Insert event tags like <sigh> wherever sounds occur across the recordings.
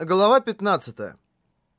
Глава 15.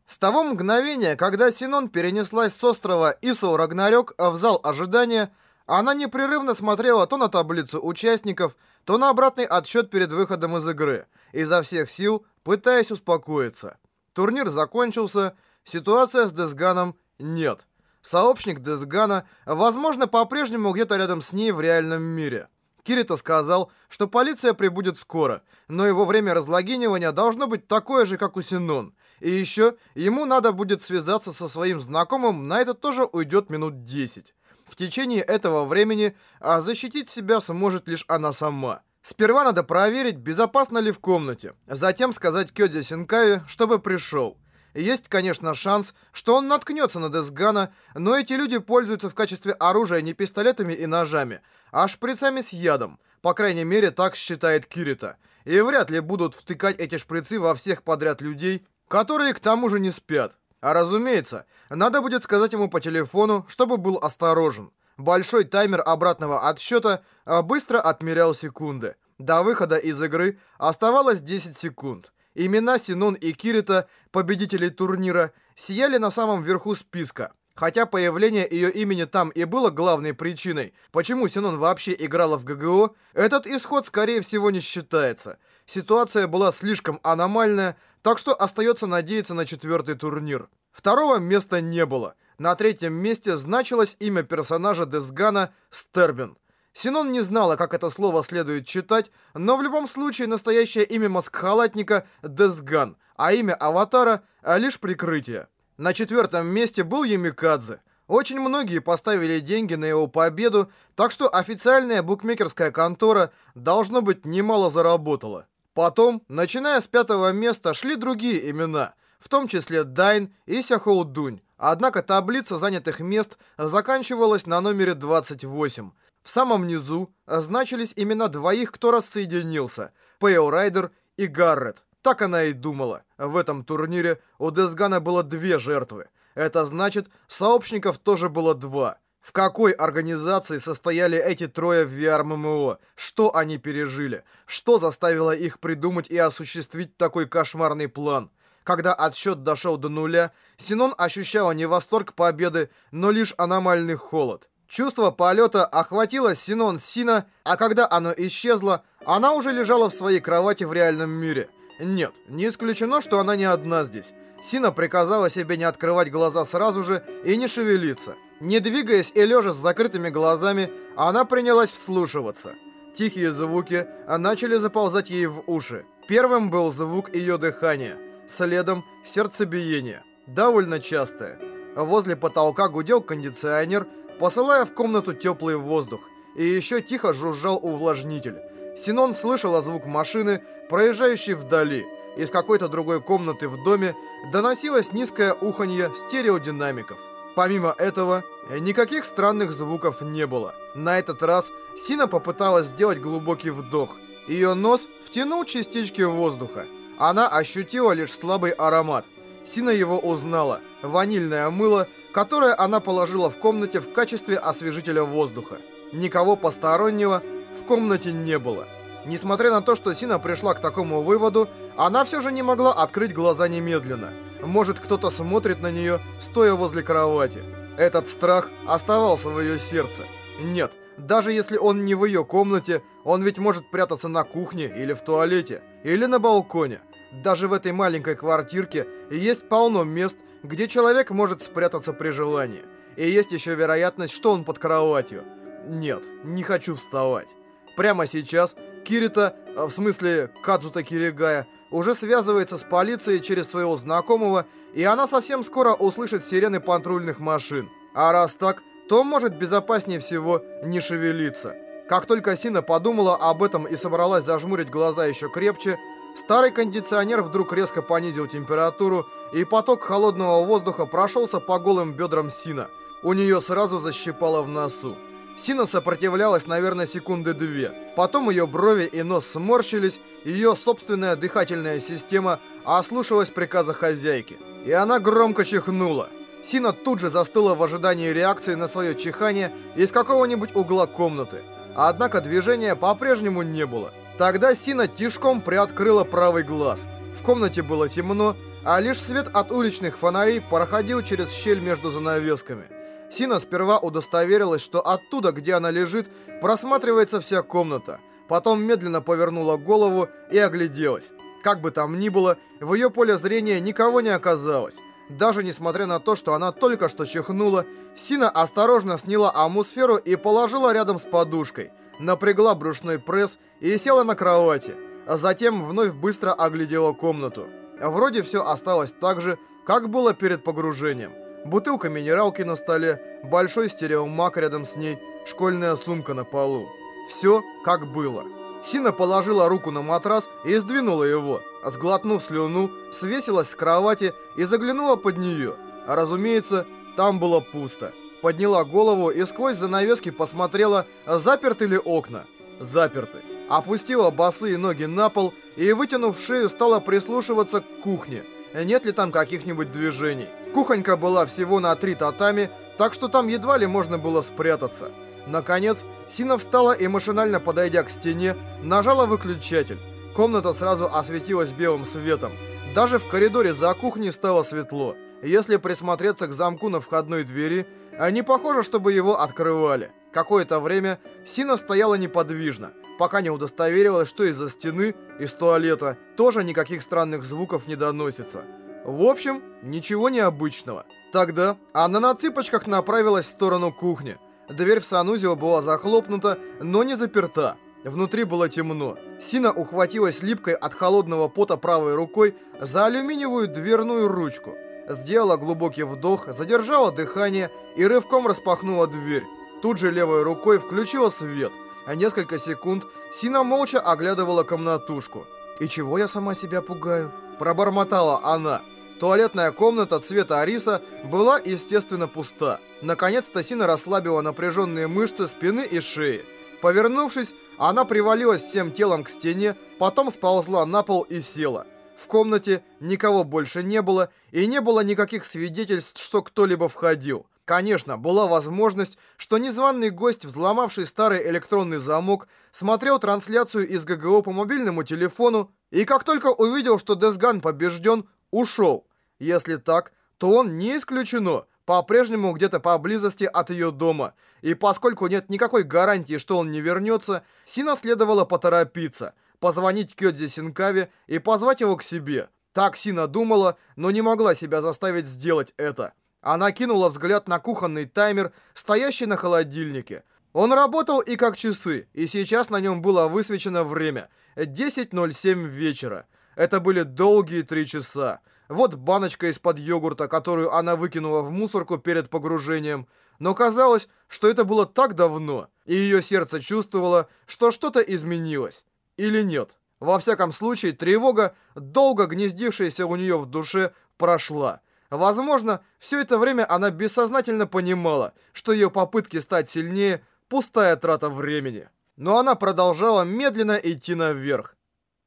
С того мгновения, когда Синон перенеслась с острова Исоу Рагнарёк в зал ожидания, она непрерывно смотрела то на таблицу участников, то на обратный отсчет перед выходом из игры, изо всех сил пытаясь успокоиться. Турнир закончился, ситуация с Десганом нет. Сообщник Десгана, возможно, по-прежнему где-то рядом с ней в реальном мире. Кирита сказал, что полиция прибудет скоро, но его время разлогинивания должно быть такое же, как у Синон. И еще ему надо будет связаться со своим знакомым, на это тоже уйдет минут 10. В течение этого времени а защитить себя сможет лишь она сама. Сперва надо проверить, безопасно ли в комнате, затем сказать Кёдзе Синкаве, чтобы пришел. Есть, конечно, шанс, что он наткнется на Десгана, но эти люди пользуются в качестве оружия не пистолетами и ножами, а шприцами с ядом. По крайней мере, так считает Кирита. И вряд ли будут втыкать эти шприцы во всех подряд людей, которые к тому же не спят. А разумеется, надо будет сказать ему по телефону, чтобы был осторожен. Большой таймер обратного отсчета а, быстро отмерял секунды. До выхода из игры оставалось 10 секунд. Имена Синон и Кирита, победителей турнира, сияли на самом верху списка. Хотя появление ее имени там и было главной причиной, почему Синон вообще играла в ГГО, этот исход, скорее всего, не считается. Ситуация была слишком аномальная, так что остается надеяться на четвертый турнир. Второго места не было. На третьем месте значилось имя персонажа Десгана Стербин. Синон не знала, как это слово следует читать, но в любом случае настоящее имя маскхалатника Десган, а имя аватара лишь прикрытие. На четвертом месте был Ямикадзе. Очень многие поставили деньги на его победу, так что официальная букмекерская контора, должно быть, немало заработала. Потом, начиная с пятого места, шли другие имена, в том числе Дайн и Сяхоу Дунь. Однако таблица занятых мест заканчивалась на номере 28. В самом низу значились имена двоих, кто рассоединился – Пэйл Райдер и Гаррет. Так она и думала. В этом турнире у Десгана было две жертвы. Это значит, сообщников тоже было два. В какой организации состояли эти трое в VR-ММО? Что они пережили? Что заставило их придумать и осуществить такой кошмарный план? Когда отсчет дошел до нуля, Синон ощущала не восторг победы, но лишь аномальный холод. Чувство полета охватило Синон Сина, а когда оно исчезло, она уже лежала в своей кровати в реальном мире – нет, не исключено, что она не одна здесь. Сина приказала себе не открывать глаза сразу же и не шевелиться. Не двигаясь и лежа с закрытыми глазами, она принялась вслушиваться. Тихие звуки начали заползать ей в уши. Первым был звук ее дыхания, следом сердцебиение, довольно частое. Возле потолка гудел кондиционер, посылая в комнату теплый воздух, и еще тихо жужжал увлажнитель. Синон слышала звук машины, проезжающей вдали. Из какой-то другой комнаты в доме доносилось низкое уханье стереодинамиков. Помимо этого, никаких странных звуков не было. На этот раз Сина попыталась сделать глубокий вдох. Ее нос втянул частички воздуха. Она ощутила лишь слабый аромат. Сина его узнала. Ванильное мыло, которое она положила в комнате в качестве освежителя воздуха. Никого постороннего в комнате не было. Несмотря на то, что Сина пришла к такому выводу, она все же не могла открыть глаза немедленно. Может, кто-то смотрит на нее, стоя возле кровати. Этот страх оставался в ее сердце. Нет, даже если он не в ее комнате, он ведь может прятаться на кухне или в туалете, или на балконе. Даже в этой маленькой квартирке есть полно мест, где человек может спрятаться при желании. И есть еще вероятность, что он под кроватью. Нет, не хочу вставать. Прямо сейчас Кирита, э, в смысле Кадзута Киригая, уже связывается с полицией через своего знакомого, и она совсем скоро услышит сирены патрульных машин. А раз так, то может безопаснее всего не шевелиться. Как только Сина подумала об этом и собралась зажмурить глаза еще крепче, старый кондиционер вдруг резко понизил температуру, и поток холодного воздуха прошелся по голым бедрам Сина. У нее сразу защипало в носу. Сина сопротивлялась, наверное, секунды две. Потом ее брови и нос сморщились, ее собственная дыхательная система ослушалась приказа хозяйки. И она громко чихнула. Сина тут же застыла в ожидании реакции на свое чихание из какого-нибудь угла комнаты. Однако движения по-прежнему не было. Тогда Сина тишком приоткрыла правый глаз. В комнате было темно, а лишь свет от уличных фонарей проходил через щель между занавесками. Сина сперва удостоверилась, что оттуда, где она лежит, просматривается вся комната. Потом медленно повернула голову и огляделась. Как бы там ни было, в ее поле зрения никого не оказалось. Даже несмотря на то, что она только что чихнула, Сина осторожно сняла амусферу и положила рядом с подушкой, напрягла брюшной пресс и села на кровати, а затем вновь быстро оглядела комнату. Вроде все осталось так же, как было перед погружением. Бутылка минералки на столе, большой стереомак рядом с ней, школьная сумка на полу. Все как было. Сина положила руку на матрас и сдвинула его. Сглотнув слюну, свесилась с кровати и заглянула под нее. Разумеется, там было пусто. Подняла голову и сквозь занавески посмотрела, заперты ли окна. Заперты. Опустила босые ноги на пол и, вытянув шею, стала прислушиваться к кухне. Нет ли там каких-нибудь движений? Кухонька была всего на три татами, так что там едва ли можно было спрятаться. Наконец, Сина встала и, машинально подойдя к стене, нажала выключатель. Комната сразу осветилась белым светом. Даже в коридоре за кухней стало светло. Если присмотреться к замку на входной двери, не похоже, чтобы его открывали. Какое-то время Сина стояла неподвижно, пока не удостоверилась, что из-за стены, из туалета, тоже никаких странных звуков не доносится. В общем, ничего необычного. Тогда она на цыпочках направилась в сторону кухни. Дверь в санузел была захлопнута, но не заперта. Внутри было темно. Сина ухватилась липкой от холодного пота правой рукой за алюминиевую дверную ручку. Сделала глубокий вдох, задержала дыхание и рывком распахнула дверь. Тут же левой рукой включила свет. А несколько секунд Сина молча оглядывала комнатушку. «И чего я сама себя пугаю?» Пробормотала она. Туалетная комната цвета ариса была, естественно, пуста. Наконец-то Сина расслабила напряженные мышцы спины и шеи. Повернувшись, она привалилась всем телом к стене, потом сползла на пол и села. В комнате никого больше не было, и не было никаких свидетельств, что кто-либо входил. Конечно, была возможность, что незваный гость, взломавший старый электронный замок, смотрел трансляцию из ГГО по мобильному телефону, и как только увидел, что Десган побежден, ушел. Если так, то он, не исключено, по-прежнему где-то поблизости от ее дома. И поскольку нет никакой гарантии, что он не вернется, Сина следовало поторопиться, позвонить Кёдзи Синкаве и позвать его к себе. Так Сина думала, но не могла себя заставить сделать это. Она кинула взгляд на кухонный таймер, стоящий на холодильнике. Он работал и как часы, и сейчас на нем было высвечено время – 10.07 вечера. Это были долгие три часа. Вот баночка из-под йогурта, которую она выкинула в мусорку перед погружением. Но казалось, что это было так давно, и ее сердце чувствовало, что что-то изменилось. Или нет. Во всяком случае, тревога, долго гнездившаяся у нее в душе, прошла. Возможно, все это время она бессознательно понимала, что ее попытки стать сильнее – пустая трата времени. Но она продолжала медленно идти наверх.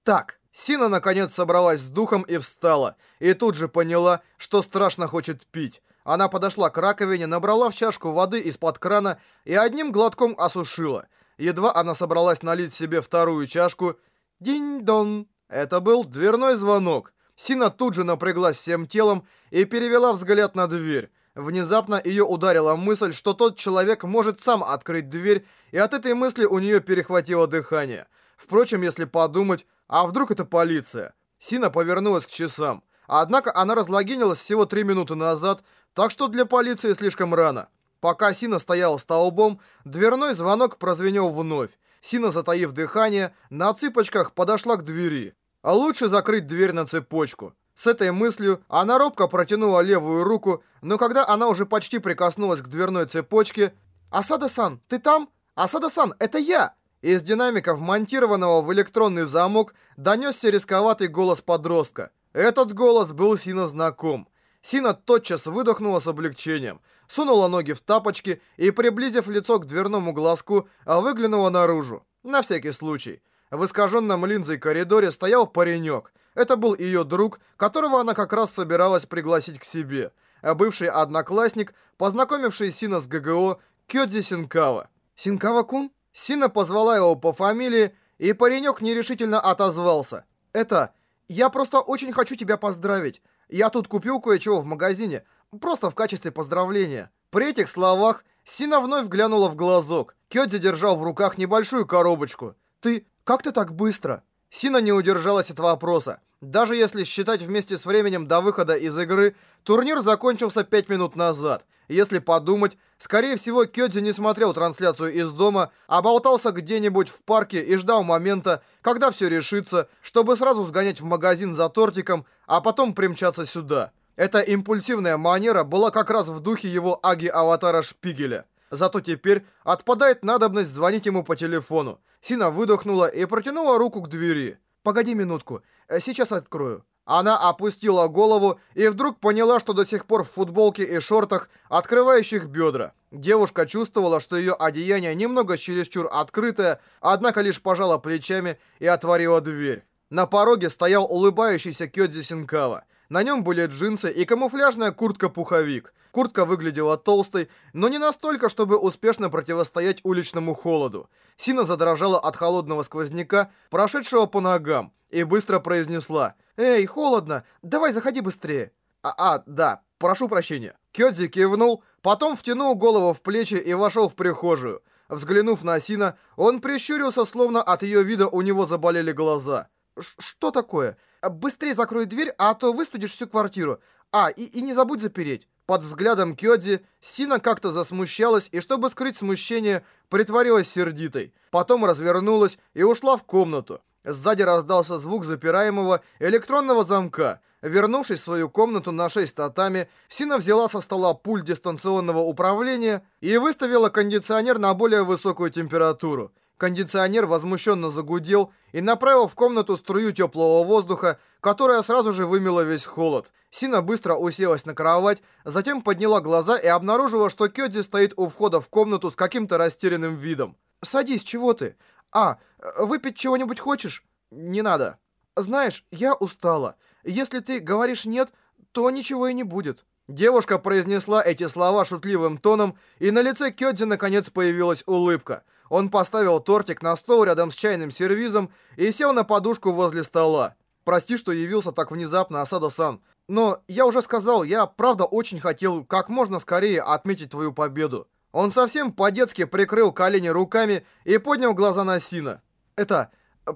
Так, Сина наконец собралась с духом и встала, и тут же поняла, что страшно хочет пить. Она подошла к раковине, набрала в чашку воды из-под крана и одним глотком осушила. Едва она собралась налить себе вторую чашку, динь-дон, это был дверной звонок. Сина тут же напряглась всем телом и перевела взгляд на дверь. Внезапно ее ударила мысль, что тот человек может сам открыть дверь, и от этой мысли у нее перехватило дыхание. Впрочем, если подумать, а вдруг это полиция? Сина повернулась к часам. Однако она разлогинилась всего три минуты назад, так что для полиции слишком рано. Пока Сина стояла столбом, дверной звонок прозвенел вновь. Сина, затаив дыхание, на цыпочках подошла к двери. А лучше закрыть дверь на цепочку. С этой мыслью она робко протянула левую руку, но когда она уже почти прикоснулась к дверной цепочке... «Асада-сан, ты там? Асада-сан, это я!» Из динамиков, вмонтированного в электронный замок, донесся рисковатый голос подростка. Этот голос был Сина знаком. Сина тотчас выдохнула с облегчением, сунула ноги в тапочки и, приблизив лицо к дверному глазку, выглянула наружу. На всякий случай. В искаженном линзой коридоре стоял паренек. Это был ее друг, которого она как раз собиралась пригласить к себе. Бывший одноклассник, познакомивший Сина с ГГО, Кёдзи Синкава. «Синкава-кун?» Сина позвала его по фамилии, и паренек нерешительно отозвался. «Это Я просто очень хочу тебя поздравить. Я тут купил кое-чего в магазине, просто в качестве поздравления». При этих словах Сина вновь глянула в глазок. Кёдзи держал в руках небольшую коробочку. «Ты... как ты так быстро?» Сина не удержалась от вопроса. Даже если считать вместе с временем до выхода из игры, турнир закончился 5 минут назад. Если подумать, скорее всего, Кёдзи не смотрел трансляцию из дома, а болтался где-нибудь в парке и ждал момента, когда все решится, чтобы сразу сгонять в магазин за тортиком, а потом примчаться сюда. Эта импульсивная манера была как раз в духе его аги-аватара Шпигеля. Зато теперь отпадает надобность звонить ему по телефону. Сина выдохнула и протянула руку к двери. «Погоди минутку, э, сейчас открою». Она опустила голову и вдруг поняла, что до сих пор в футболке и шортах, открывающих бедра. Девушка чувствовала, что ее одеяние немного чересчур открытое, однако лишь пожала плечами и отворила дверь. На пороге стоял улыбающийся Кёдзи Синкава. На нем были джинсы и камуфляжная куртка-пуховик. Куртка выглядела толстой, но не настолько, чтобы успешно противостоять уличному холоду. Сина задрожала от холодного сквозняка, прошедшего по ногам, и быстро произнесла «Эй, холодно, давай заходи быстрее». «А, а да, прошу прощения». Кёдзи кивнул, потом втянул голову в плечи и вошел в прихожую. Взглянув на Сина, он прищурился, словно от ее вида у него заболели глаза. «Что такое? Быстрее закрой дверь, а то выстудишь всю квартиру. А, и, и не забудь запереть». Под взглядом Кёдзи Сина как-то засмущалась и, чтобы скрыть смущение, притворилась сердитой. Потом развернулась и ушла в комнату. Сзади раздался звук запираемого электронного замка. Вернувшись в свою комнату на 6 татами, Сина взяла со стола пульт дистанционного управления и выставила кондиционер на более высокую температуру. Кондиционер возмущенно загудел и направил в комнату струю теплого воздуха, которая сразу же вымела весь холод. Сина быстро уселась на кровать, затем подняла глаза и обнаружила, что Кёдзи стоит у входа в комнату с каким-то растерянным видом. «Садись, чего ты? А, выпить чего-нибудь хочешь?» «Не надо». «Знаешь, я устала. Если ты говоришь «нет», то ничего и не будет». Девушка произнесла эти слова шутливым тоном, и на лице Кёдзи наконец появилась улыбка. Он поставил тортик на стол рядом с чайным сервизом и сел на подушку возле стола. «Прости, что явился так внезапно, Асада-сан. Но я уже сказал, я правда очень хотел как можно скорее отметить твою победу». Он совсем по-детски прикрыл колени руками и поднял глаза на Сина. «Это...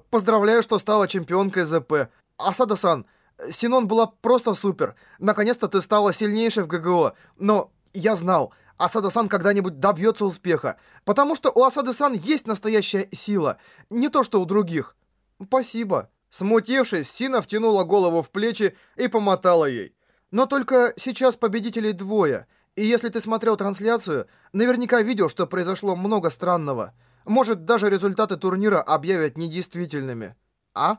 Поздравляю, что стала чемпионкой ЗП. Асада-сан, Синон была просто супер. Наконец-то ты стала сильнейшей в ГГО. Но я знал, Асада-сан когда-нибудь добьется успеха. Потому что у Асады-сан есть настоящая сила. Не то, что у других. Спасибо. Смутившись, Сина втянула голову в плечи и помотала ей. Но только сейчас победителей двое. И если ты смотрел трансляцию, наверняка видел, что произошло много странного. Может, даже результаты турнира объявят недействительными. А?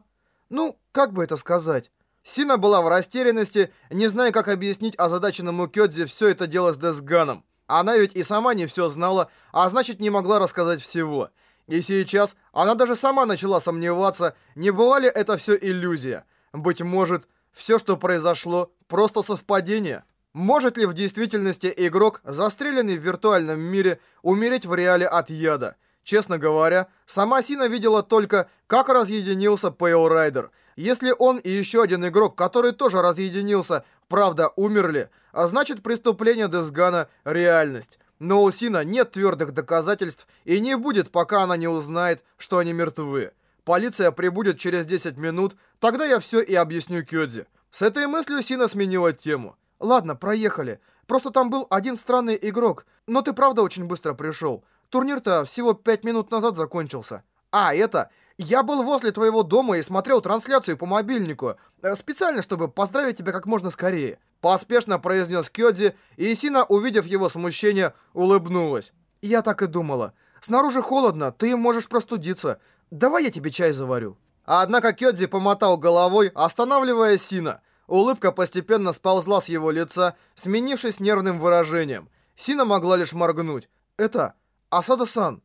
Ну, как бы это сказать? Сина была в растерянности, не зная, как объяснить озадаченному Кёдзе все это дело с Десганом. Она ведь и сама не все знала, а значит не могла рассказать всего. И сейчас она даже сама начала сомневаться, не была ли это все иллюзия. Быть может, все, что произошло, просто совпадение. Может ли в действительности игрок, застреленный в виртуальном мире, умереть в реале от яда? Честно говоря, сама Сина видела только, как разъединился Пейл Райдер. Если он и еще один игрок, который тоже разъединился, правда умерли, а значит преступление Десгана – реальность. Но у Сина нет твердых доказательств и не будет, пока она не узнает, что они мертвы. Полиция прибудет через 10 минут, тогда я все и объясню Кёдзи. С этой мыслью Сина сменила тему. Ладно, проехали. Просто там был один странный игрок, но ты правда очень быстро пришел. Турнир-то всего пять минут назад закончился. А, это... Я был возле твоего дома и смотрел трансляцию по мобильнику. Э, специально, чтобы поздравить тебя как можно скорее. Поспешно произнес Кёдзи, и Сина, увидев его смущение, улыбнулась. Я так и думала. Снаружи холодно, ты можешь простудиться. Давай я тебе чай заварю. Однако Кёдзи помотал головой, останавливая Сина. Улыбка постепенно сползла с его лица, сменившись нервным выражением. Сина могла лишь моргнуть. Это... Асада-сан.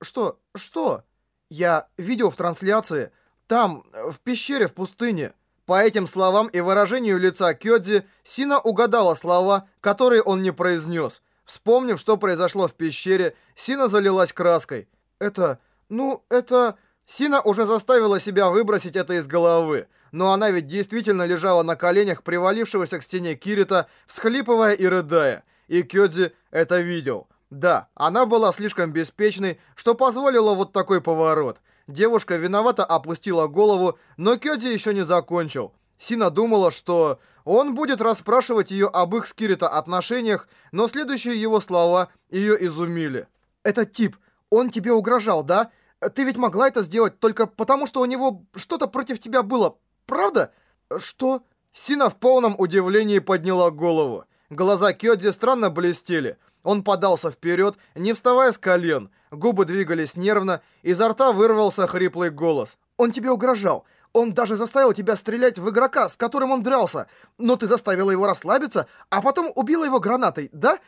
Что? Что? Я видел в трансляции. Там, в пещере в пустыне. По этим словам и выражению лица Кёдзи, Сина угадала слова, которые он не произнес. Вспомнив, что произошло в пещере, Сина залилась краской. Это... ну, это... Сина уже заставила себя выбросить это из головы, но она ведь действительно лежала на коленях привалившегося к стене Кирита, всхлипывая и рыдая. И Кёдзи это видел. Да, она была слишком беспечной, что позволила вот такой поворот. Девушка виновато опустила голову, но Кёдзи еще не закончил. Сина думала, что он будет расспрашивать ее об их с Кирита отношениях, но следующие его слова ее изумили. «Этот тип, он тебе угрожал, да? Ты ведь могла это сделать только потому, что у него что-то против тебя было, правда?» «Что?» Сина в полном удивлении подняла голову. Глаза Кёдзи странно блестели. Он подался вперед, не вставая с колен. Губы двигались нервно, изо рта вырвался хриплый голос. «Он тебе угрожал. Он даже заставил тебя стрелять в игрока, с которым он дрался. Но ты заставила его расслабиться, а потом убила его гранатой, да?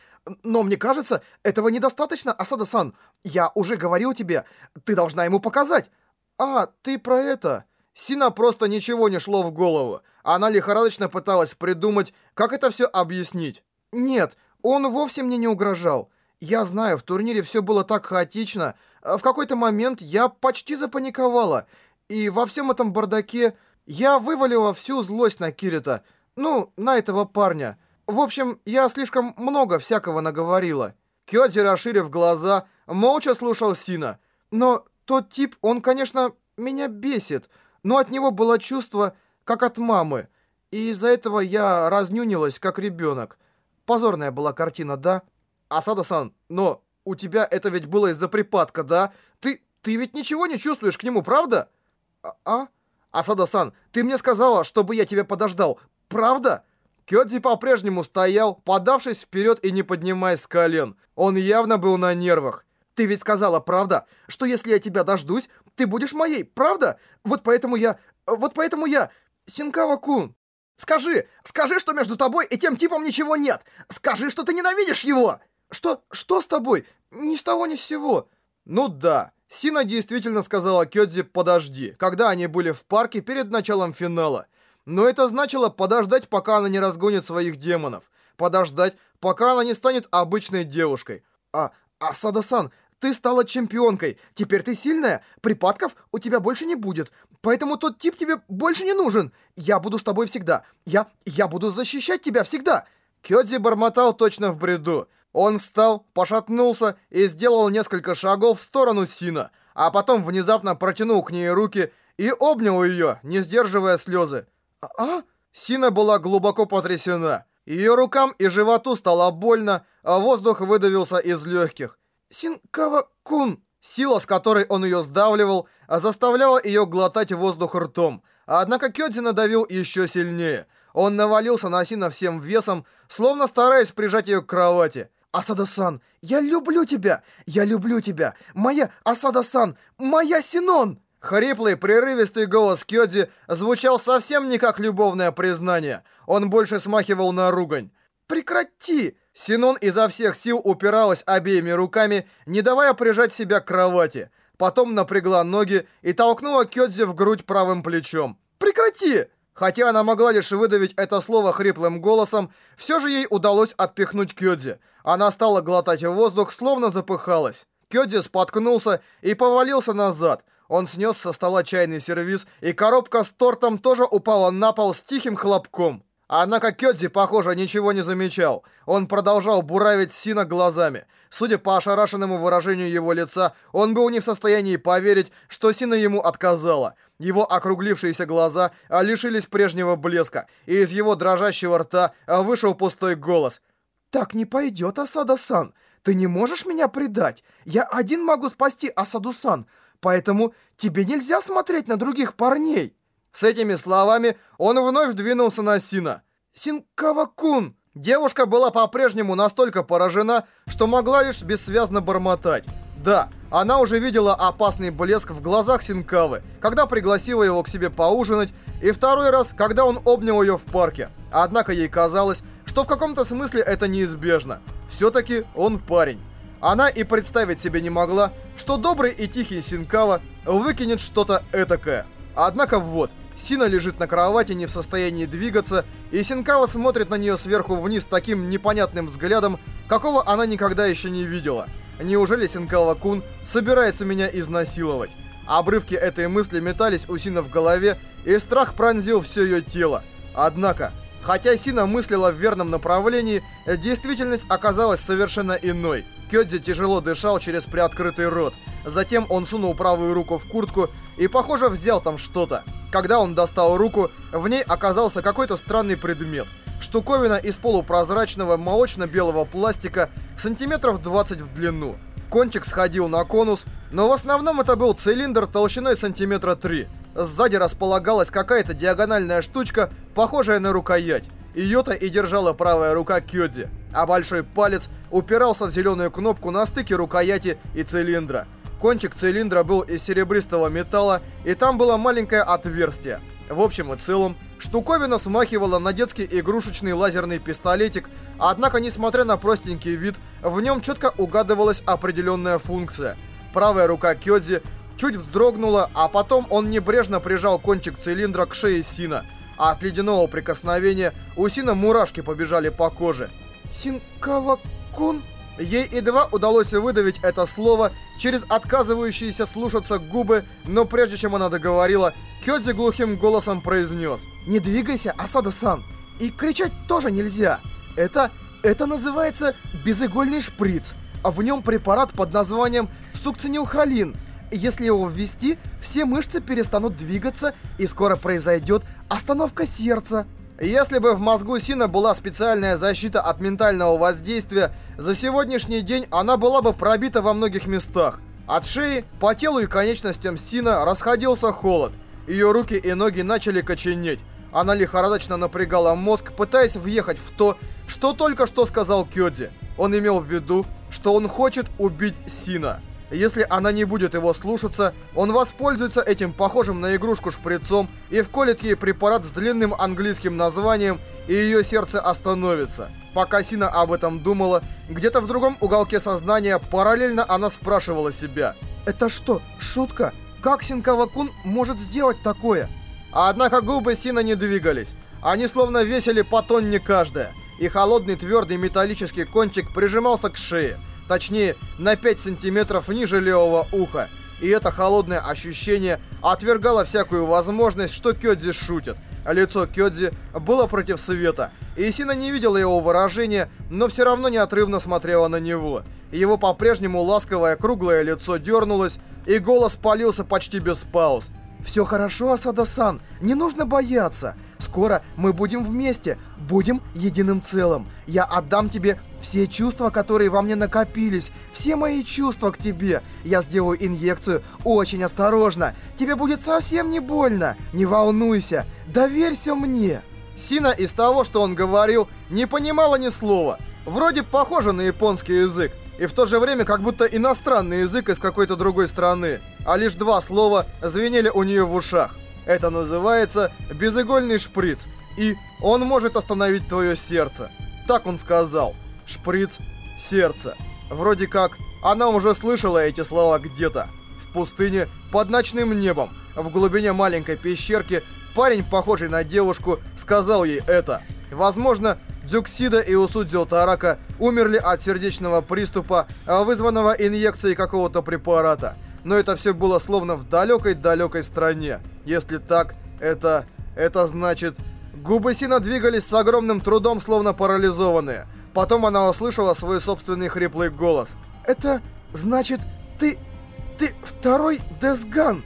Но мне кажется, этого недостаточно, Асада-сан. Я уже говорил тебе, ты должна ему показать. А, ты про это... Сина просто ничего не шло в голову. Она лихорадочно пыталась придумать, как это все объяснить. Нет, он вовсе мне не угрожал. Я знаю, в турнире все было так хаотично. В какой-то момент я почти запаниковала. И во всем этом бардаке я вывалила всю злость на Кирита. Ну, на этого парня. В общем, я слишком много всякого наговорила. Кёдзи, расширив глаза, молча слушал Сина. Но тот тип, он, конечно, меня бесит. Но от него было чувство, как от мамы. И из-за этого я разнюнилась, как ребенок. Позорная была картина, да? Асада-сан, но у тебя это ведь было из-за припадка, да? Ты, ты ведь ничего не чувствуешь к нему, правда? А? а? Асада-сан, ты мне сказала, чтобы я тебя подождал, правда? Кёдзи по-прежнему стоял, подавшись вперед и не поднимаясь с колен. Он явно был на нервах. Ты ведь сказала, правда, что если я тебя дождусь, ты будешь моей, правда? Вот поэтому я... Вот поэтому я... Синкава-кун. Скажи, скажи, что между тобой и тем типом ничего нет. Скажи, что ты ненавидишь его. Что, что с тобой? Ни с того, ни с сего. Ну да, Сина действительно сказала Кёдзи «подожди», когда они были в парке перед началом финала. Но это значило подождать, пока она не разгонит своих демонов. Подождать, пока она не станет обычной девушкой. А, Асада-сан, ты стала чемпионкой. Теперь ты сильная. Припадков у тебя больше не будет. Поэтому тот тип тебе больше не нужен. Я буду с тобой всегда. Я... я буду защищать тебя всегда. Кёдзи бормотал точно в бреду. Он встал, пошатнулся и сделал несколько шагов в сторону Сина, а потом внезапно протянул к ней руки и обнял ее, не сдерживая слезы. «А?», -а? Сина была глубоко потрясена. Ее рукам и животу стало больно, а воздух выдавился из легких. Синкава-кун. Сила, с которой он ее сдавливал, заставляла ее глотать воздух ртом. Однако Кёдзи надавил еще сильнее. Он навалился на Сина всем весом, словно стараясь прижать ее к кровати. «Асада-сан, я люблю тебя! Я люблю тебя! Моя Асада-сан! Моя Синон!» Хриплый, прерывистый голос Кёдзи звучал совсем не как любовное признание. Он больше смахивал на ругань. «Прекрати!» Синон изо всех сил упиралась обеими руками, не давая прижать себя к кровати. Потом напрягла ноги и толкнула Кёдзи в грудь правым плечом. «Прекрати!» Хотя она могла лишь выдавить это слово хриплым голосом, все же ей удалось отпихнуть Кёдзи. Она стала глотать воздух, словно запыхалась. Кёдзи споткнулся и повалился назад. Он снес со стола чайный сервиз, и коробка с тортом тоже упала на пол с тихим хлопком. Однако Кёдзи, похоже, ничего не замечал. Он продолжал буравить Сина глазами. Судя по ошарашенному выражению его лица, он был не в состоянии поверить, что Сина ему отказала. Его округлившиеся глаза лишились прежнего блеска, и из его дрожащего рта вышел пустой голос. «Так не пойдет, Асада-сан. Ты не можешь меня предать. Я один могу спасти Асаду-сан, поэтому тебе нельзя смотреть на других парней». С этими словами он вновь двинулся на Сина. «Синкава-кун!» Девушка была по-прежнему настолько поражена, что могла лишь бессвязно бормотать. Да, она уже видела опасный блеск в глазах Синкавы, когда пригласила его к себе поужинать, и второй раз, когда он обнял ее в парке. Однако ей казалось, что в каком-то смысле это неизбежно. Все-таки он парень. Она и представить себе не могла, что добрый и тихий Синкава выкинет что-то этакое. Однако вот, Сина лежит на кровати, не в состоянии двигаться, и Синкава смотрит на нее сверху вниз таким непонятным взглядом, какого она никогда еще не видела. Неужели Синкава-кун собирается меня изнасиловать? Обрывки этой мысли метались у Сина в голове, и страх пронзил все ее тело. Однако, хотя Сина мыслила в верном направлении, действительность оказалась совершенно иной. Кёдзи тяжело дышал через приоткрытый рот. Затем он сунул правую руку в куртку и, похоже, взял там что-то. Когда он достал руку, в ней оказался какой-то странный предмет. Штуковина из полупрозрачного молочно-белого пластика сантиметров 20 в длину. Кончик сходил на конус, но в основном это был цилиндр толщиной сантиметра 3. Сзади располагалась какая-то диагональная штучка, похожая на рукоять. Ее-то и держала правая рука Кёдзи, а большой палец упирался в зеленую кнопку на стыке рукояти и цилиндра. Кончик цилиндра был из серебристого металла, и там было маленькое отверстие. В общем и целом, штуковина смахивала на детский игрушечный лазерный пистолетик, однако, несмотря на простенький вид, в нем четко угадывалась определенная функция. Правая рука Кёдзи чуть вздрогнула, а потом он небрежно прижал кончик цилиндра к шее Сина. А от ледяного прикосновения у Сина мурашки побежали по коже. «Синкава-кун?» Ей едва удалось выдавить это слово через отказывающиеся слушаться губы, но прежде чем она договорила, Кёдзи глухим голосом произнес. «Не двигайся, Асада-сан. И кричать тоже нельзя. Это... это называется безыгольный шприц. А в нем препарат под названием сукцинилхолин. Если его ввести, все мышцы перестанут двигаться, и скоро произойдет остановка сердца». Если бы в мозгу Сина была специальная защита от ментального воздействия, за сегодняшний день она была бы пробита во многих местах. От шеи по телу и конечностям Сина расходился холод. Ее руки и ноги начали коченеть. Она лихорадочно напрягала мозг, пытаясь въехать в то, что только что сказал Кёдзи. Он имел в виду, что он хочет убить Сина. Если она не будет его слушаться, он воспользуется этим похожим на игрушку шприцом и вколет ей препарат с длинным английским названием, и ее сердце остановится. Пока Сина об этом думала, где-то в другом уголке сознания параллельно она спрашивала себя. «Это что, шутка? Как Синкава-кун может сделать такое?» Однако губы Сина не двигались. Они словно весили по тонне каждая, и холодный твердый металлический кончик прижимался к шее. Точнее, на 5 сантиметров ниже левого уха. И это холодное ощущение отвергало всякую возможность, что Кёдзи шутит. Лицо Кёдзи было против света. И Сина не видела его выражения, но все равно неотрывно смотрела на него. Его по-прежнему ласковое круглое лицо дернулось, и голос полился почти без пауз. «Все хорошо, Асада-сан, не нужно бояться. Скоро мы будем вместе, будем единым целым. Я отдам тебе все чувства, которые во мне накопились, все мои чувства к тебе. Я сделаю инъекцию очень осторожно. Тебе будет совсем не больно. Не волнуйся, доверься мне». Сина из того, что он говорил, не понимала ни слова. Вроде похоже на японский язык, и в то же время как будто иностранный язык из какой-то другой страны. А лишь два слова звенели у нее в ушах. Это называется безыгольный шприц, и он может остановить твое сердце. Так он сказал. Шприц, сердце. Вроде как она уже слышала эти слова где-то. В пустыне, под ночным небом, в глубине маленькой пещерки, парень, похожий на девушку, сказал ей это. Возможно, Дзюксида и Усудзио Тарака умерли от сердечного приступа, вызванного инъекцией какого-то препарата. Но это все было словно в далекой-далекой стране. Если так, это... это значит... Губы Сина двигались с огромным трудом, словно парализованные. Потом она услышала свой собственный хриплый голос. «Это значит, ты... ты второй Десган?»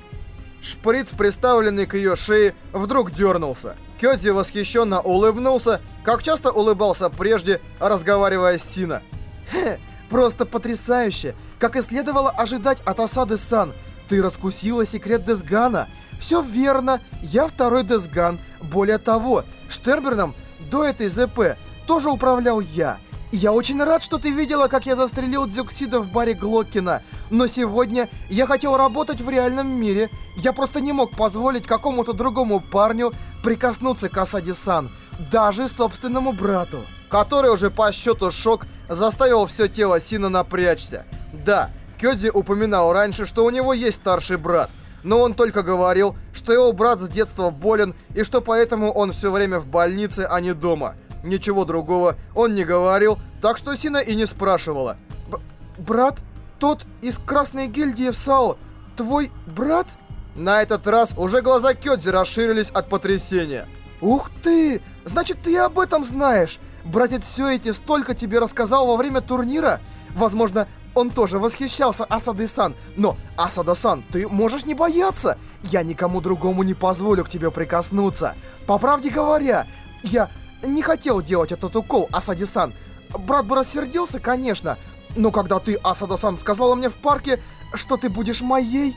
Шприц, приставленный к ее шее, вдруг дернулся. Кёти восхищенно улыбнулся, как часто улыбался прежде, разговаривая с Сина. «Хе, просто потрясающе! Как и следовало ожидать от осады Сан, ты раскусила секрет Десгана. Все верно, я второй Десган. Более того, Штерберном до этой ЗП тоже управлял я. Я очень рад, что ты видела, как я застрелил Дзюксида в баре Глоккина. Но сегодня я хотел работать в реальном мире. Я просто не мог позволить какому-то другому парню прикоснуться к Асади-сан. Даже собственному брату. Который уже по счету шок заставил все тело Сина напрячься. Да, Кёдзи упоминал раньше, что у него есть старший брат. Но он только говорил, что его брат с детства болен, и что поэтому он все время в больнице, а не дома. Ничего другого он не говорил, так что Сина и не спрашивала. «Брат? Тот из Красной гильдии в САО? твой брат?» На этот раз уже глаза Кёдзи расширились от потрясения. «Ух ты! Значит, ты об этом знаешь! Братец Сюэти столько тебе рассказал во время турнира? Возможно, он тоже восхищался Асады-сан. Но, Асада-сан, ты можешь не бояться. Я никому другому не позволю к тебе прикоснуться. По правде говоря, я не хотел делать этот укол, Асади-сан. Брат бы рассердился, конечно. Но когда ты, Асада-сан, сказала мне в парке, что ты будешь моей...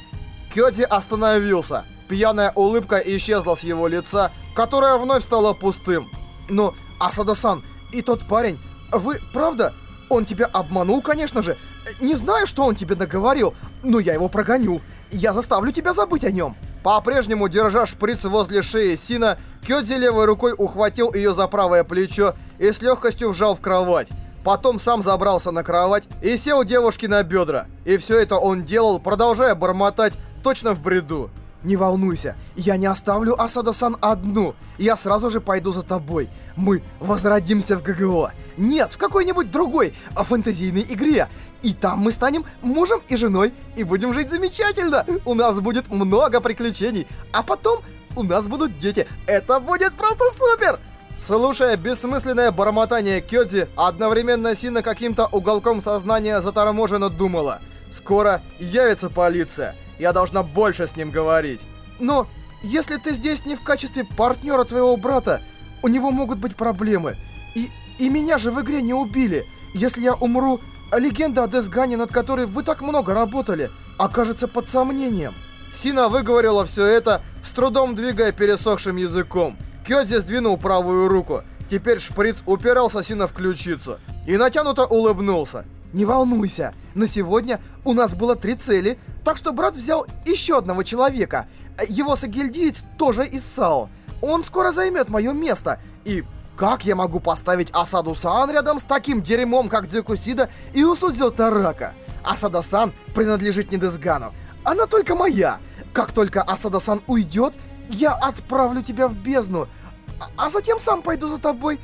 Кёди остановился. Пьяная улыбка исчезла с его лица, которое вновь стало пустым. Но, Асада-сан, и тот парень, вы, правда, он тебя обманул, конечно же. Не знаю, что он тебе наговорил, но я его прогоню. Я заставлю тебя забыть о нем. По-прежнему, держа шприц возле шеи Сина, Кёдзи левой рукой ухватил ее за правое плечо и с легкостью вжал в кровать. Потом сам забрался на кровать и сел девушке на бедра. И все это он делал, продолжая бормотать точно в бреду. «Не волнуйся, я не оставлю Асада-сан одну. Я сразу же пойду за тобой. Мы возродимся в ГГО. Нет, в какой-нибудь другой фэнтезийной игре. И там мы станем мужем и женой и будем жить замечательно. У нас будет много приключений. А потом у нас будут дети. Это будет просто супер!» Слушая бессмысленное бормотание Кёдзи, одновременно Сина каким-то уголком сознания заторможенно думала. «Скоро явится полиция. Я должна больше с ним говорить. Но если ты здесь не в качестве партнера твоего брата, у него могут быть проблемы. И, и меня же в игре не убили. Если я умру, легенда о Десгане, над которой вы так много работали, окажется под сомнением. Сина выговорила все это, с трудом двигая пересохшим языком. Кёдзи сдвинул правую руку. Теперь шприц упирался Сина в ключицу. И натянуто улыбнулся. «Не волнуйся, на сегодня у нас было три цели, так что брат взял еще одного человека. Его сагильдиец тоже из САО. Он скоро займет мое место. И как я могу поставить Асаду-сан рядом с таким дерьмом, как Дзюкусида и Усудзё Тарака? Асада-сан принадлежит не Дезгану. Она только моя. Как только Асада-сан уйдет, я отправлю тебя в бездну. А, а затем сам пойду за тобой.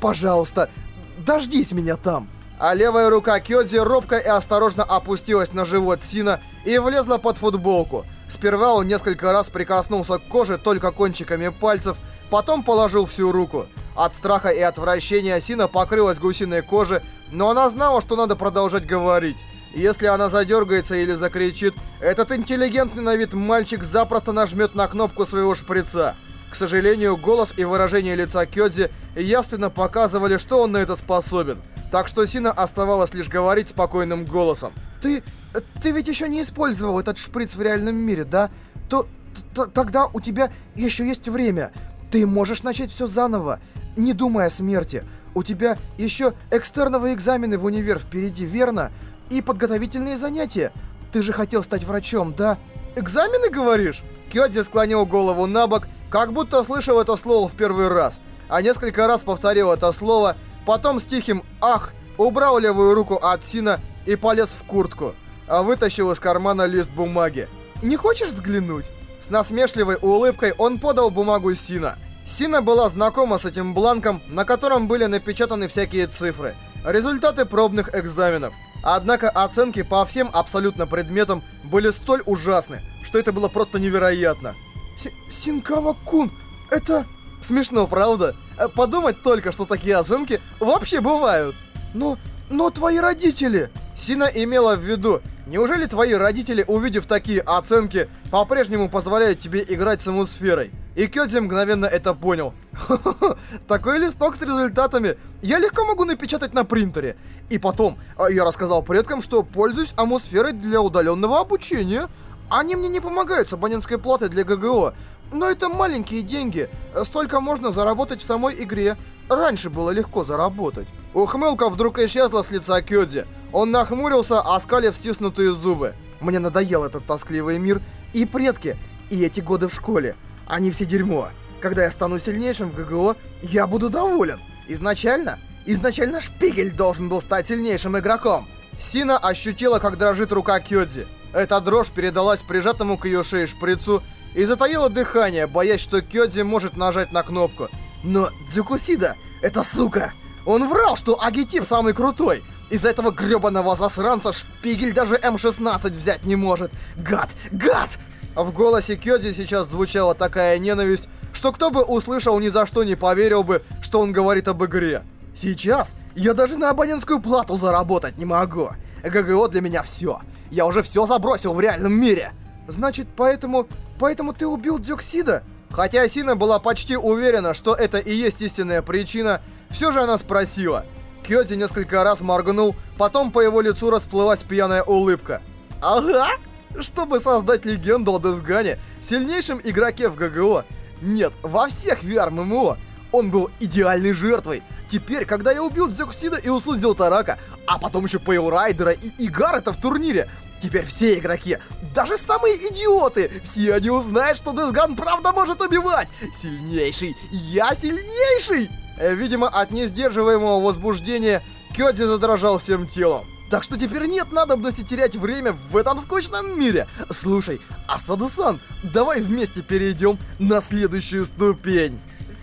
Пожалуйста, дождись меня там а левая рука Кёдзи робко и осторожно опустилась на живот Сина и влезла под футболку. Сперва он несколько раз прикоснулся к коже только кончиками пальцев, потом положил всю руку. От страха и отвращения Сина покрылась гусиной кожей, но она знала, что надо продолжать говорить. Если она задергается или закричит, этот интеллигентный на вид мальчик запросто нажмет на кнопку своего шприца. К сожалению, голос и выражение лица Кёдзи явственно показывали, что он на это способен. Так что Сина оставалось лишь говорить спокойным голосом. «Ты... ты ведь еще не использовал этот шприц в реальном мире, да? То... тогда у тебя еще есть время. Ты можешь начать все заново, не думая о смерти. У тебя еще экстерновые экзамены в универ впереди, верно? И подготовительные занятия. Ты же хотел стать врачом, да? Экзамены, говоришь? Кёдзи склонил голову на бок, как будто слышал это слово в первый раз, а несколько раз повторил это слово, Потом с тихим «Ах!» убрал левую руку от Сина и полез в куртку, а вытащил из кармана лист бумаги. «Не хочешь взглянуть?» С насмешливой улыбкой он подал бумагу Сина. Сина была знакома с этим бланком, на котором были напечатаны всякие цифры. Результаты пробных экзаменов. Однако оценки по всем абсолютно предметам были столь ужасны, что это было просто невероятно. Синкава-кун, это... Смешно, правда? Э, подумать только, что такие оценки вообще бывают. Но, но твои родители... Сина имела в виду, неужели твои родители, увидев такие оценки, по-прежнему позволяют тебе играть с атмосферой? И Кёдзи мгновенно это понял. <laughs> Такой листок с результатами я легко могу напечатать на принтере. И потом, а, я рассказал предкам, что пользуюсь атмосферой для удаленного обучения. Они мне не помогают с абонентской платой для ГГО, но это маленькие деньги. Столько можно заработать в самой игре. Раньше было легко заработать. Ухмылка вдруг исчезла с лица Кёдзи. Он нахмурился, оскалив стиснутые зубы. Мне надоел этот тоскливый мир и предки, и эти годы в школе. Они все дерьмо. Когда я стану сильнейшим в ГГО, я буду доволен. Изначально, изначально Шпигель должен был стать сильнейшим игроком. Сина ощутила, как дрожит рука Кёдзи. Эта дрожь передалась прижатому к ее шее шприцу, и затаила дыхание, боясь, что Кёдзи может нажать на кнопку. Но Дзюкусида, это сука! Он врал, что Агитип самый крутой! Из-за этого грёбаного засранца Шпигель даже М-16 взять не может. Гад! Гад! В голосе Кёди сейчас звучала такая ненависть, что кто бы услышал, ни за что не поверил бы, что он говорит об игре. Сейчас я даже на абонентскую плату заработать не могу. ГГО для меня все. Я уже все забросил в реальном мире. Значит, поэтому... Поэтому ты убил Дюксида? Хотя Сина была почти уверена, что это и есть истинная причина, все же она спросила. Кьоти несколько раз моргнул, потом по его лицу расплылась пьяная улыбка. «Ага! Чтобы создать легенду о Десгане, сильнейшем игроке в ГГО. Нет, во всех VR-ММО. Он был идеальной жертвой. Теперь, когда я убил Дзюксида и усудил Тарака, а потом еще Пейл Райдера и Игар это в турнире, теперь все игроки, даже самые идиоты, все они узнают, что Десган правда может убивать. Сильнейший, я сильнейший! Э, видимо, от несдерживаемого возбуждения Кёдзи задрожал всем телом. Так что теперь нет надобности терять время в этом скучном мире. Слушай, Асада-сан, давай вместе перейдем на следующую ступень.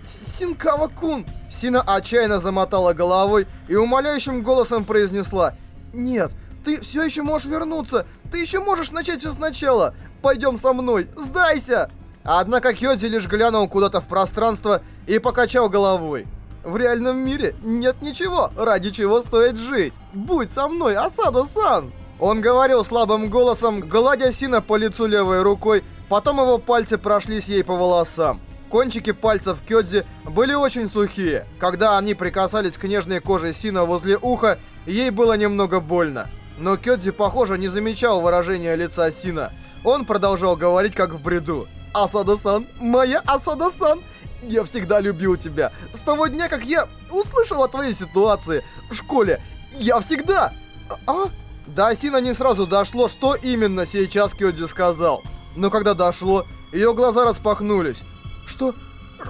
Синкава-кун. Сина отчаянно замотала головой и умоляющим голосом произнесла. Нет, ты все еще можешь вернуться. Ты еще можешь начать все сначала. Пойдем со мной. Сдайся. Однако Кьоди лишь глянул куда-то в пространство и покачал головой. В реальном мире нет ничего, ради чего стоит жить. Будь со мной, Асада-сан!» Он говорил слабым голосом, гладя Сина по лицу левой рукой, потом его пальцы прошлись ей по волосам. Кончики пальцев Кёдзи были очень сухие. Когда они прикасались к нежной коже Сина возле уха, ей было немного больно. Но Кёдзи, похоже, не замечал выражения лица Сина. Он продолжал говорить, как в бреду. «Асада-сан! Моя Асада-сан! Я всегда любил тебя. С того дня, как я услышал о твоей ситуации в школе. Я всегда... А? До Асина не сразу дошло, что именно сейчас Кёдзи сказал. Но когда дошло, ее глаза распахнулись. Что?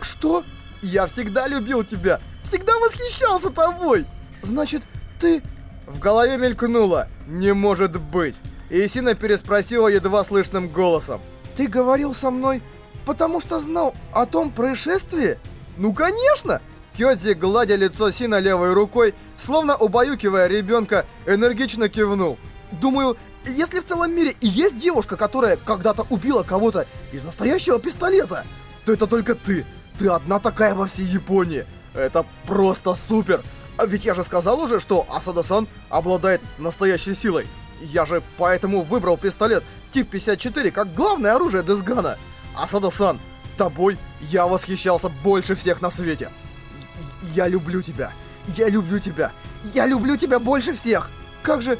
Что? Я всегда любил тебя. Всегда восхищался тобой. Значит, ты... В голове мелькнуло. Не может быть. И Исина переспросила едва слышным голосом. Ты говорил со мной потому что знал о том происшествии? Ну, конечно! Кёдзи, гладя лицо Сина левой рукой, словно убаюкивая ребенка, энергично кивнул. Думаю, если в целом мире и есть девушка, которая когда-то убила кого-то из настоящего пистолета, то это только ты. Ты одна такая во всей Японии. Это просто супер. А ведь я же сказал уже, что Асада-сан обладает настоящей силой. Я же поэтому выбрал пистолет тип 54 как главное оружие Десгана. Асада-сан, тобой я восхищался больше всех на свете. Я люблю тебя. Я люблю тебя. Я люблю тебя больше всех. Как же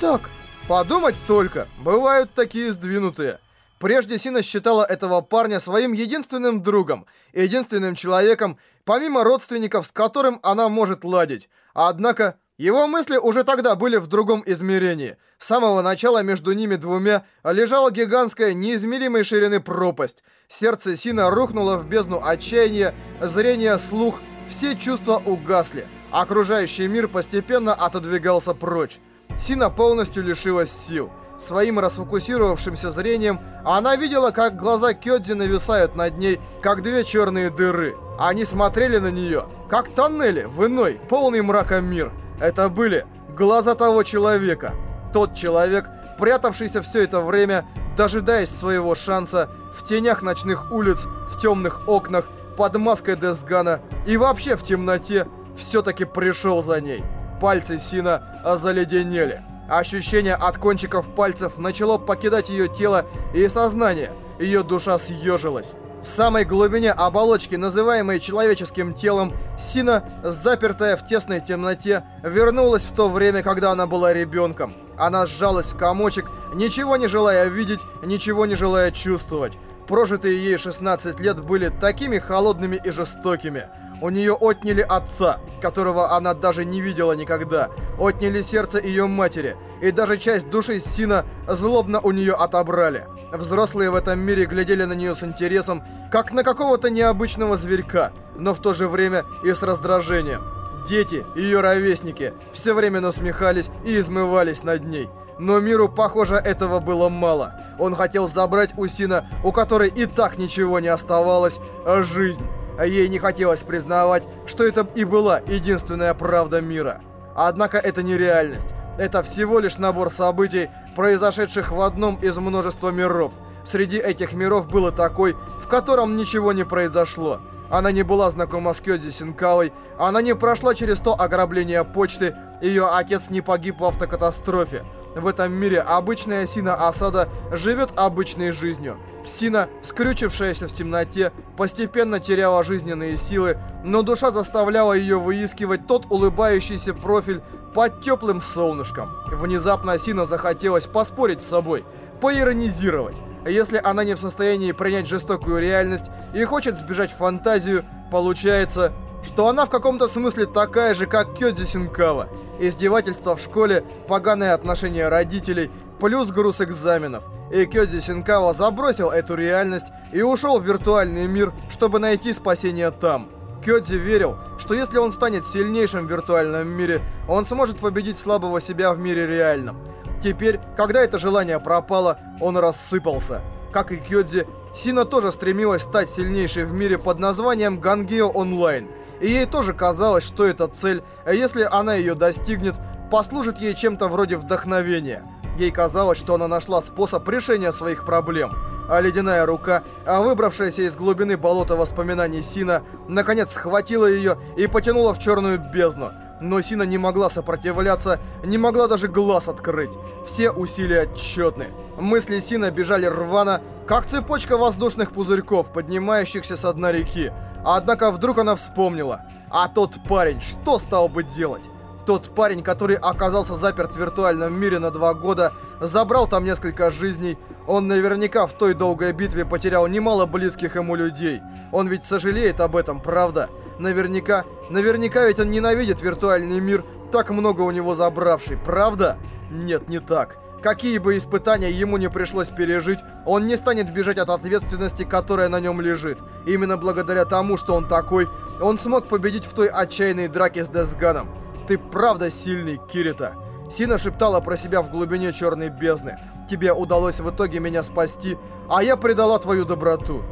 так? Подумать только, бывают такие сдвинутые. Прежде Сина считала этого парня своим единственным другом, единственным человеком, помимо родственников, с которым она может ладить. Однако, его мысли уже тогда были в другом измерении. С самого начала между ними двумя лежала гигантская неизмеримой ширины пропасть. Сердце Сина рухнуло в бездну отчаяния, зрение, слух, все чувства угасли. Окружающий мир постепенно отодвигался прочь. Сина полностью лишилась сил. Своим расфокусировавшимся зрением она видела, как глаза Кёдзи нависают над ней, как две черные дыры. Они смотрели на нее, как тоннели в иной, полный мрака мир. Это были глаза того человека. Тот человек, прятавшийся все это время, дожидаясь своего шанса, в тенях ночных улиц, в темных окнах, под маской Десгана и вообще в темноте, все-таки пришел за ней. Пальцы Сина заледенели. Ощущение от кончиков пальцев начало покидать ее тело и сознание. Ее душа съежилась. В самой глубине оболочки, называемой человеческим телом, Сина, запертая в тесной темноте, вернулась в то время, когда она была ребенком. Она сжалась в комочек, ничего не желая видеть, ничего не желая чувствовать. Прожитые ей 16 лет были такими холодными и жестокими. У нее отняли отца, которого она даже не видела никогда. Отняли сердце ее матери. И даже часть души Сина злобно у нее отобрали. Взрослые в этом мире глядели на нее с интересом, как на какого-то необычного зверька, но в то же время и с раздражением. Дети, ее ровесники, все время насмехались и измывались над ней. Но миру, похоже, этого было мало. Он хотел забрать у Сина, у которой и так ничего не оставалось, жизнь. Ей не хотелось признавать, что это и была единственная правда мира. Однако это не реальность. Это всего лишь набор событий, произошедших в одном из множества миров. Среди этих миров было такой, в котором ничего не произошло. Она не была знакома с Кёдзи Синкавой, она не прошла через то ограбление почты, ее отец не погиб в автокатастрофе. В этом мире обычная Сина Асада живет обычной жизнью. Сина, скрючившаяся в темноте, постепенно теряла жизненные силы, но душа заставляла ее выискивать тот улыбающийся профиль под теплым солнышком. Внезапно Сина захотелось поспорить с собой, поиронизировать. Если она не в состоянии принять жестокую реальность и хочет сбежать в фантазию, получается, что она в каком-то смысле такая же, как Кёдзи Синкава. Издевательство в школе, поганое отношение родителей, плюс груз экзаменов. И Кёдзи Синкава забросил эту реальность и ушел в виртуальный мир, чтобы найти спасение там. Кёдзи верил, что если он станет сильнейшим в виртуальном мире, он сможет победить слабого себя в мире реальном. Теперь, когда это желание пропало, он рассыпался. Как и Кёдзи, Сина тоже стремилась стать сильнейшей в мире под названием Гангео Онлайн. И ей тоже казалось, что эта цель, если она ее достигнет, послужит ей чем-то вроде вдохновения. Ей казалось, что она нашла способ решения своих проблем. А ледяная рука, а выбравшаяся из глубины болота воспоминаний Сина, наконец схватила ее и потянула в черную бездну. Но Сина не могла сопротивляться, не могла даже глаз открыть. Все усилия отчетны. Мысли Сина бежали рвано, как цепочка воздушных пузырьков, поднимающихся с дна реки. Однако вдруг она вспомнила. А тот парень, что стал бы делать? Тот парень, который оказался заперт в виртуальном мире на два года, забрал там несколько жизней. Он наверняка в той долгой битве потерял немало близких ему людей. Он ведь сожалеет об этом, правда? Наверняка, наверняка ведь он ненавидит виртуальный мир, так много у него забравший, правда? Нет, не так. Какие бы испытания ему не пришлось пережить, он не станет бежать от ответственности, которая на нем лежит. Именно благодаря тому, что он такой, он смог победить в той отчаянной драке с Десганом. Ты правда сильный, Кирита. Сина шептала про себя в глубине черной бездны. Тебе удалось в итоге меня спасти, а я предала твою доброту.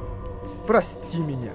Прости меня.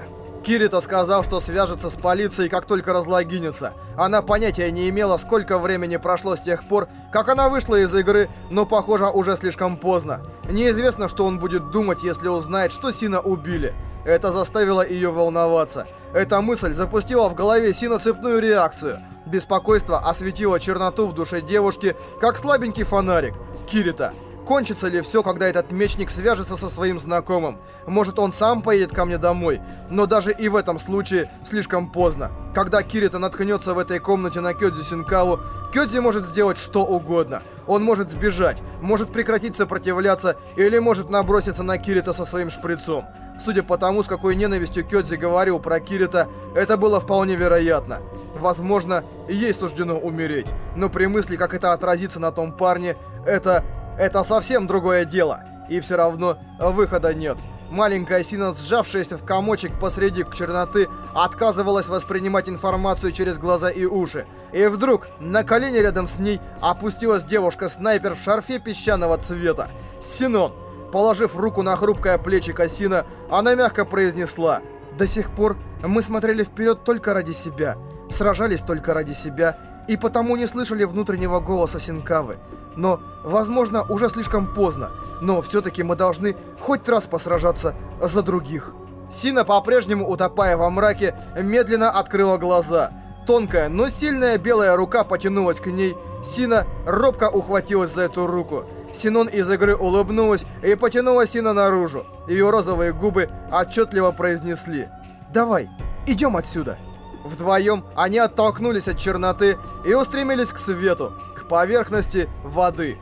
Кирита сказал, что свяжется с полицией, как только разлогинится. Она понятия не имела, сколько времени прошло с тех пор, как она вышла из игры, но, похоже, уже слишком поздно. Неизвестно, что он будет думать, если узнает, что Сина убили. Это заставило ее волноваться. Эта мысль запустила в голове Сина цепную реакцию. Беспокойство осветило черноту в душе девушки, как слабенький фонарик. Кирита. Кончится ли все, когда этот мечник свяжется со своим знакомым? Может, он сам поедет ко мне домой? Но даже и в этом случае слишком поздно. Когда Кирита наткнется в этой комнате на Кёдзи Синкаву, Кёдзи может сделать что угодно. Он может сбежать, может прекратить сопротивляться или может наброситься на Кирита со своим шприцом. Судя по тому, с какой ненавистью Кёдзи говорил про Кирита, это было вполне вероятно. Возможно, ей суждено умереть. Но при мысли, как это отразится на том парне, это... это совсем другое дело. И все равно выхода нет. Маленькая Сина, сжавшаяся в комочек посреди черноты, отказывалась воспринимать информацию через глаза и уши. И вдруг на колени рядом с ней опустилась девушка-снайпер в шарфе песчаного цвета. Синон. Положив руку на хрупкое плечико Сина, она мягко произнесла «До сих пор мы смотрели вперед только ради себя, сражались только ради себя и потому не слышали внутреннего голоса Синкавы. Но, возможно, уже слишком поздно, но все-таки мы должны хоть раз посражаться за других». Сина, по-прежнему утопая во мраке, медленно открыла глаза. Тонкая, но сильная белая рука потянулась к ней. Сина робко ухватилась за эту руку. Синон из игры улыбнулась и потянула Сина наружу. Ее розовые губы отчетливо произнесли «Давай, идем отсюда». Вдвоем они оттолкнулись от черноты и устремились к свету, поверхности воды.